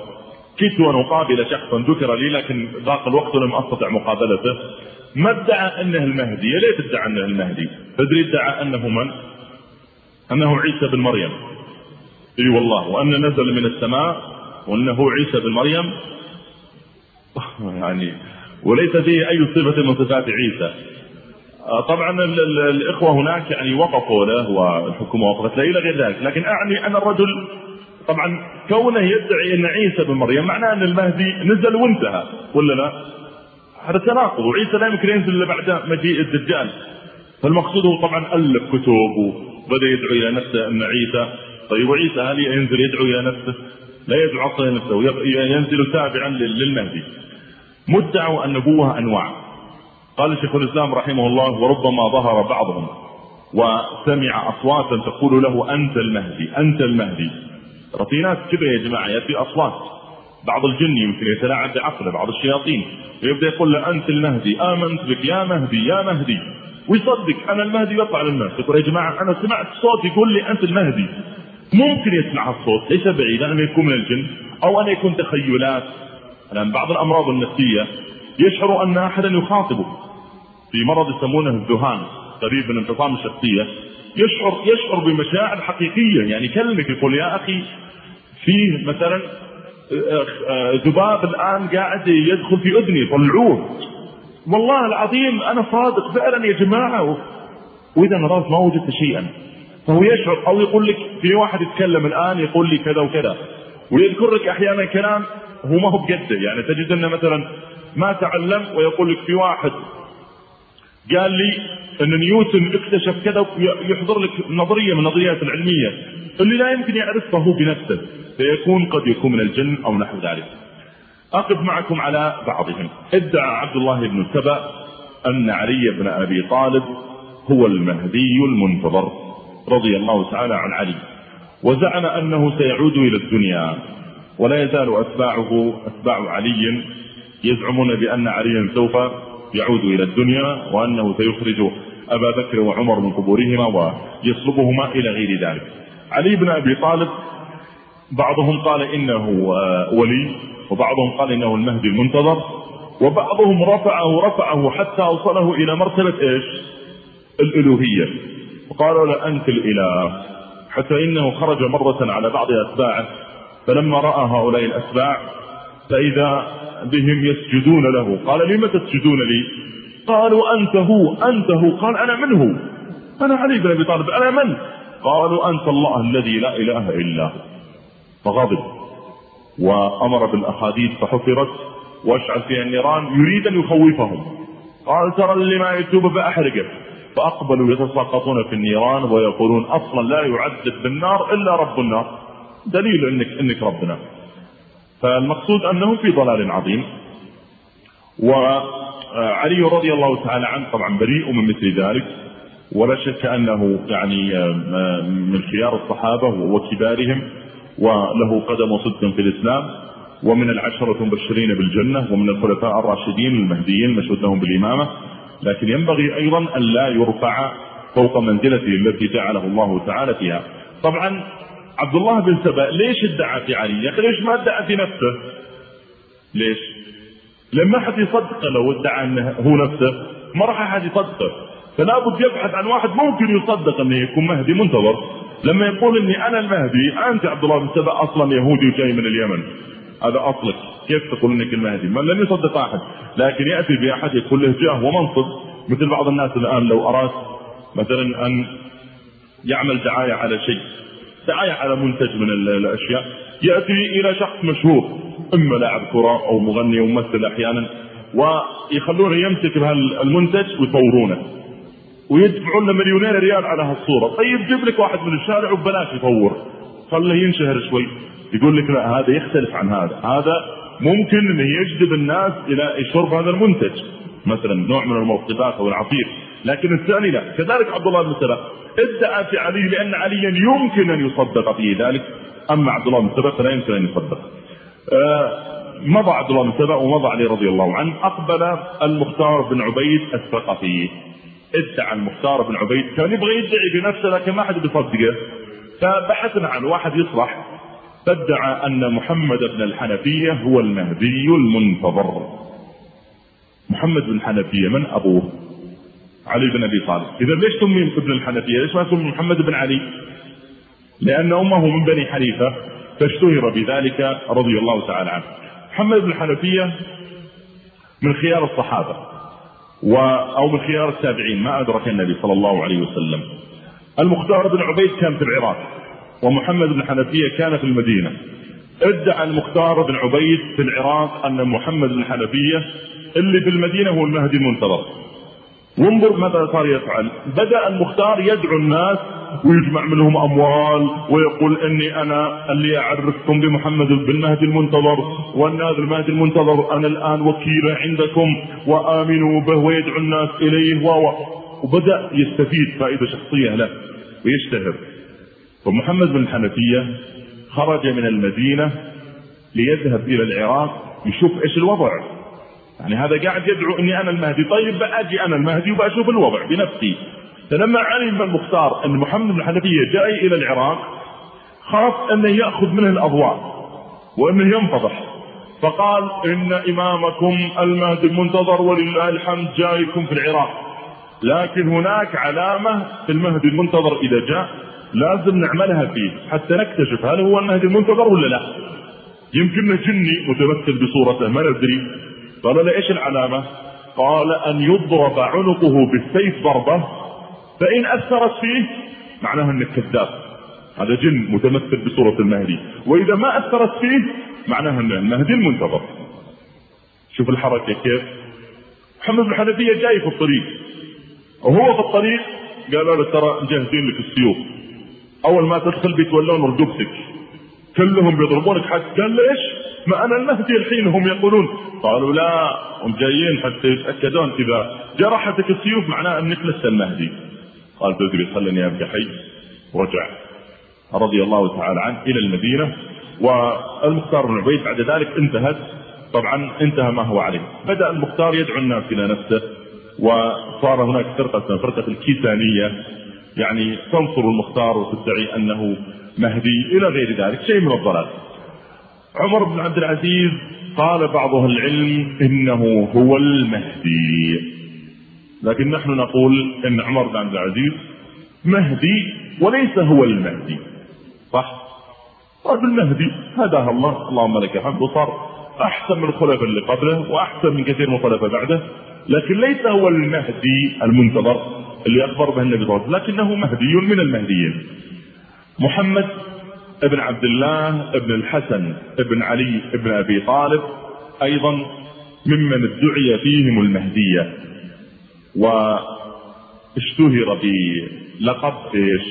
كدت أن أقابل شخصا ذكر لي لكن ضاق الوقت ولم أستطع مقابلته. ما ادعى أنه المهدي؟ ليه ادعى أنه المهدي؟ تدري ادعى أنه من؟ أنه عيسى بن مريم. إي والله وأن نزل من السماء وأنه عيسى بن مريم. يعني وليس فيه أي صفة من صفات عيسى. طبعا الإخوة هناك يعني وقفوا له والحكومة وقفت له إلى غير ذلك. لكن أعني أن الرجل طبعا كونه يدعي إن عيسى بن مريم معناه أن المهدي نزل وانتهى ولا لا؟ هذا تناقض وعيسى لا يمكن ينزل إلا بعد مجيء الدجال فالمقصود هو طبعا ألف كتب وبدا يدعو إلى نفسه أن عيسى طيب وعيسى هل ينزل يدعو إلى نفسه؟ لا يدعو أصلا نفسه ينزل تابعا للمهدي مدعوا النبوة أنواع قال شيخ الإسلام رحمه الله وربما ظهر بعضهم وسمع أصواتا تقول له أنت المهدي أنت المهدي ناس كذا يا جماعة ياتي أصوات. بعض الجن يمكن يتلاعب بعقله بعض الشياطين. ويبدأ يقول له أنت المهدي آمنت بك يا مهدي يا مهدي. ويصدق أنا المهدي ويطلع للناس. يقول يا جماعة أنا سمعت صوت يقول لي أنت المهدي. ممكن يسمع الصوت ليس بعيدا ان يكون من الجن. أو ان يكون تخيلات. الآن بعض الأمراض النفسية يشعر أن أحدا يخاطبه. في مرض يسمونه الذهان قريب من انفصام الشخصية. يشعر يشعر بمشاعر حقيقية. يعني يكلمك يقول يا أخي فيه مثلا آه، ذباب الآن قاعد يدخل في أذني طلعوه. والله العظيم أنا صادق فعلا يا جماعة. وإذا نظرت ما وجدت شيئا فهو يشعر أو يقول لك في واحد يتكلم الآن يقول لي كذا وكذا ويذكر لك أحيانا كلام هو ما هو بجده. يعني تجد أنه مثلا ما تعلم ويقول لك في واحد قال لي إن نيوتن اكتشف كذا يحضر لك نظرية من النظريات العلمية اللي لا يمكن يعرفها هو بنفسه فيكون قد يكون من الجن أو نحو ذلك. أقف معكم على بعضهم. ادعى عبد الله بن سبأ أن علي بن أبي طالب هو المهدي المنتظر رضي الله تعالى عن علي وزعم أنه سيعود إلى الدنيا ولا يزال أتباعه أتباع علي يزعمون بأن عليا سوف يعود إلى الدنيا وأنه سيخرج أبا بكر وعمر من قبورهما ويصلبهما إلى غير ذلك. علي بن أبي طالب بعضهم قال آه، ولي وبعضهم قال إنه المهدي المنتظر وبعضهم رفعه رفعه حتى اوصله إلى مرتبة إيش؟ الألوهية وقالوا له أنت الإله حتى إنه خرج مرة على بعض أتباعه فلما رأى هؤلاء الأتباع فإذا بهم يسجدون له. قال لم تسجدون لي؟ قالوا أنت هو أنت هو. قال أنا من هو؟ أنا علي بن أبي طالب أنا من؟ قالوا أنت الله الذي لا إله إلا هو. فغضب وأمر بالأحاديث فحفرت واشعل فيها النيران يريد أن يخوفهم. قال ترى اللي ما يتوب فاحرقه فأقبلوا يتساقطون في النيران ويقولون أصلا لا يعذب بالنار إلا رب النار. دليل إنك إنك ربنا. فالمقصود أنه في ضلال عظيم. وعلي رضي الله تعالى عنه طبعا بريء من مثل ذلك. ولا شك أنه يعني من خيار الصحابة وكبارهم وله قدم صدق في الإسلام. ومن العشرة المبشرين بالجنة ومن الخلفاء الراشدين المهديين مشهود لهم بالإمامة. لكن ينبغي أيضا أن لا يرفع فوق منزلته التي جعله الله تعالى فيها. طبعا عبد الله بن سبأ ليش ادعى في علي؟ يا أخي ليش ما ادعى في نفسه؟ ليش؟ لما حد يصدقه لو ادعى أنه هو نفسه ما راح أحد يصدقه فلا بد يبحث عن واحد ممكن يصدق أنه يكون مهدي منتظر. لما يقول إني أنا المهدي أنت عبد الله بن سبأ أصلا يهودي وجاي من اليمن. هذا أصلك. كيف تقول إنك المهدي؟ ما لم يصدق أحد. لكن يأتي بأحد يكون له جاه ومنصب مثل بعض الناس الآن لو أراد مثلا أن يعمل دعاية على شيء. دعايه على منتج من الأشياء يأتي إلى شخص مشهور إما لاعب كرة أو مغني وممثل أحيانا ويخلونه يمسك بهالمنتج ويصورونه ويدفعون له مليونين ريال على هالصورة. طيب جيب لك واحد من الشارع وببلاش يصور خليه ينشهر شوي يقول لك لا هذا يختلف عن هذا. هذا ممكن إنه يجذب الناس إلى شرب هذا المنتج. مثلا نوع من المرطبات أو العصير. لكن الثاني لا. كذلك عبد الله بن سلام ادعى في علي لأن عليا يمكن أن يصدق فيه ذلك. أما عبد الله بن سبأ فلا يمكن أن يصدق. آه مضى عبد الله بن سبأ ومضى علي رضي الله عنه. أقبل المختار بن عبيد الثقفي ادعى المختار بن عبيد. كان يبغى يدعي بنفسه لكن ما حد بيصدقه. فبحثنا عن واحد يصلح. فادعى أن محمد بن الحنفية هو المهدي المنتظر. محمد بن الحنفية من أبوه؟ علي بن أبي طالب. إذا ليش سمي ابن الحنفية؟ ليش ما سمي محمد بن علي؟ لأن أمه من بني حنيفة فاشتهر بذلك رضي الله تعالى عنه. محمد بن الحنفية من خيار الصحابة و أو من خيار التابعين ما أدرك النبي صلى الله عليه وسلم. المختار بن عبيد كان في العراق ومحمد بن حنفية كان في المدينة. ادعى المختار بن عبيد في العراق أن محمد بن حنفية اللي في المدينة هو المهدي المنتظر. وانظر ماذا صار يفعل. بدأ المختار يدعو الناس ويجمع منهم أموال ويقول إني أنا اللي أعرفكم بمحمد بالمهدي المنتظر هذا المهدي المنتظر أنا الآن وكيله عندكم وآمنوا به ويدعو الناس إليه و وبدأ يستفيد فائدة شخصية له ويشتهر. فمحمد بن الحنفية خرج من المدينة ليذهب إلى العراق يشوف إيش الوضع. يعني هذا قاعد يدعو إني أنا المهدي. طيب بأجي أنا المهدي وبشوف الوضع بنفسي. فلما علم المختار أن محمد بن الحنفيه جاي إلى العراق خاف أنه يأخذ منه الأضواء وأنه ينفضح. فقال إن إمامكم المهدي المنتظر ولله الحمد جايكم في العراق. لكن هناك علامة في المهدي المنتظر إذا جاء لازم نعملها فيه حتى نكتشف هل هو المهدي المنتظر ولا لا. يمكن جني متمثل بصورته ما ندري. قال له إيش العلامة؟ قال أن يضرب عنقه بالسيف ضربة فإن أثرت فيه معناها أنك كذاب. هذا جن متمثل بصورة المهدي. وإذا ما أثرت فيه معناها أنه المهدي المنتظر. شوف الحركة كيف. محمد بن حنفية جاي في الطريق. وهو في الطريق قالوا له ترى مجهزين لك السيوف. أول ما تدخل بيتولون رقبتك كلهم بيضربونك حتى قال ليش؟ أنا المهدي الحين هم يقولون. قالوا لا هم جايين حتى يتاكدون اذا جرحتك السيوف معناه أنك لست المهدي. قال تدري خلني ابقى حي. ورجع رضي الله تعالى عنه إلى المدينة والمختار بن عبيد بعد ذلك انتهت. طبعا انتهى ما هو عليه. بدأ المختار يدعو الناس إلى نفسه وصار هناك فرقة فرقة الكيسانية. يعني تنصر المختار وتدعي أنه مهدي إلى غير ذلك شيء من الضلال. عمر بن عبد العزيز قال بعض أهل العلم إنه هو المهدي. لكن نحن نقول إن عمر بن عبد العزيز مهدي وليس هو المهدي. صح؟ طيب المهدي هداه الله. اللهم لك الحمد. وصار أحسن من الخلفاء اللي قبله وأحسن من كثير من الخلفاء بعده. لكن ليس هو المهدي المنتظر اللي أخبر به النبي صلى الله عليه وسلم. لكنه مهدي من المهديين. محمد ابن عبد الله ابن الحسن ابن علي ابن أبي طالب أيضا ممن ادعي فيهم المهدية. واشتهر بلقب إيش؟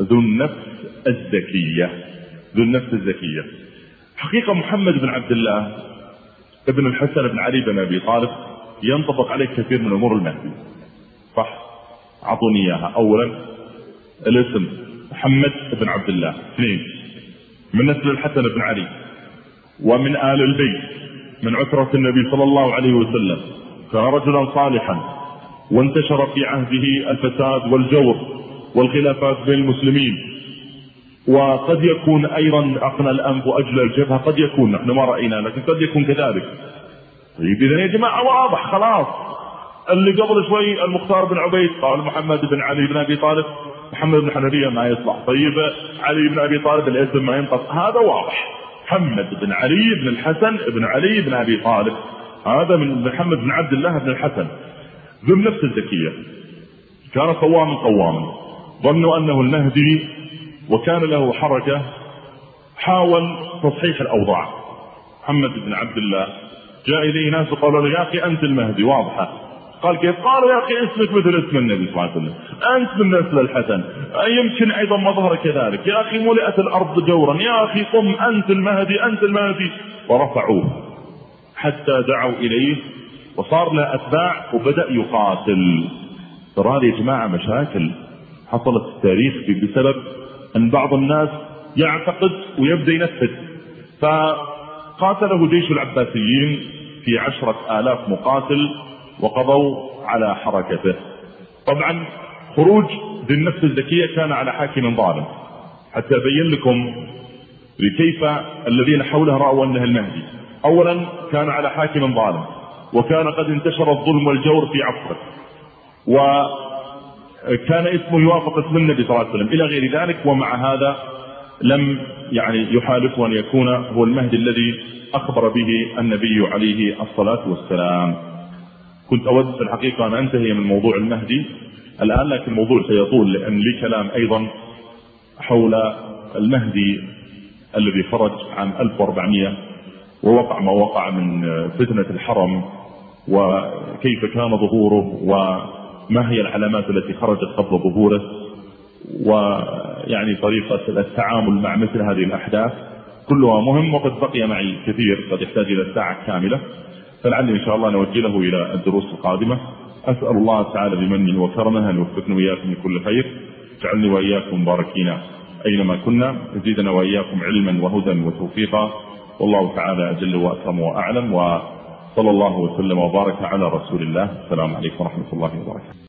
ذو النفس الزكية. ذو النفس الزكية. حقيقة محمد بن عبد الله ابن الحسن بن علي بن أبي طالب ينطبق عليه كثير من أمور المهدي. صح أعطوني إياها. اولا الاسم. محمد بن عبد الله. اثنين. من نسل الحسن بن علي. ومن آل البيت. من عترة النبي صلى الله عليه وسلم. كان رجلا صالحا. وانتشر في عهده الفساد والجور والخلافات بين المسلمين. وقد يكون أيضا اقنى الأنف وأجلى الجبهة. قد يكون نحن ما رأينا لكن قد يكون كذلك. طيب اذا يا جماعة واضح خلاص. اللي قبل شوي المختار بن عبيد قال محمد بن علي بن أبي طالب. محمد بن حنفيه ما يصلح طيب علي بن أبي طالب الاسم ما ينطق هذا واضح. محمد بن علي بن الحسن بن علي بن أبي طالب. هذا من محمد بن عبد الله بن الحسن. ذو النفس الزكية. كان قواما قواما ظنوا أنه المهدي وكان له حركة. حاول تصحيح الأوضاع. محمد بن عبد الله. جاء إليه ناس وقالوا له يا أخي أنت المهدي. واضحة. قال كيف؟ قالوا يا أخي اسمك مثل اسم النبي صلى الله عليه وسلم، أنت من نسل الحسن، يمكن أيضا مظهر كذلك، يا أخي ملئت الأرض جورا، يا أخي قم أنت المهدي أنت المهدي، ورفعوه حتى دعوا إليه. وصار له أتباع وبدأ يقاتل. ترى يا جماعة مشاكل حصلت في التاريخ بسبب أن بعض الناس يعتقد ويبدأ ينفذ. فقاتله جيش العباسيين في عشرة آلاف مقاتل. وقضوا على حركته. طبعا خروج ذي النفس الزكية كان على حاكم ظالم. حتى أبين لكم كيف الذين حوله رأوا أنه المهدي. أولا كان على حاكم ظالم وكان قد انتشر الظلم والجور في عصره. وكان اسمه يوافق اسم النبي صلى الله عليه وسلم. إلى غير ذلك ومع هذا لم يعني يحالفه أن يكون هو المهدي الذي أخبر به النبي عليه الصلاة والسلام. كنت أود في الحقيقة أن أنتهي من موضوع المهدي. الآن لكن الموضوع سيطول لأن لي كلام أيضا حول المهدي الذي خرج عام 1400 ووقع ما وقع من فتنة الحرم وكيف كان ظهوره وما هي العلامات التي خرجت قبل ظهوره ويعني طريقة التعامل مع مثل هذه الأحداث. كلها مهم وقد بقي معي كثير قد يحتاج إلى ساعة كاملة. فلعلي إن شاء الله نوجهه إلى الدروس القادمة. أسأل الله تعالى بمنه وكرمه أن يوفقني وإياكم لكل خير. جعلني وإياكم مباركين أينما كنا. يزيدنا وإياكم علما وهدى وتوفيقا. والله تعالى أجل وأكرم وأعلم. وصلى الله وسلم وبارك على رسول الله. السلام عليكم ورحمة الله وبركاته.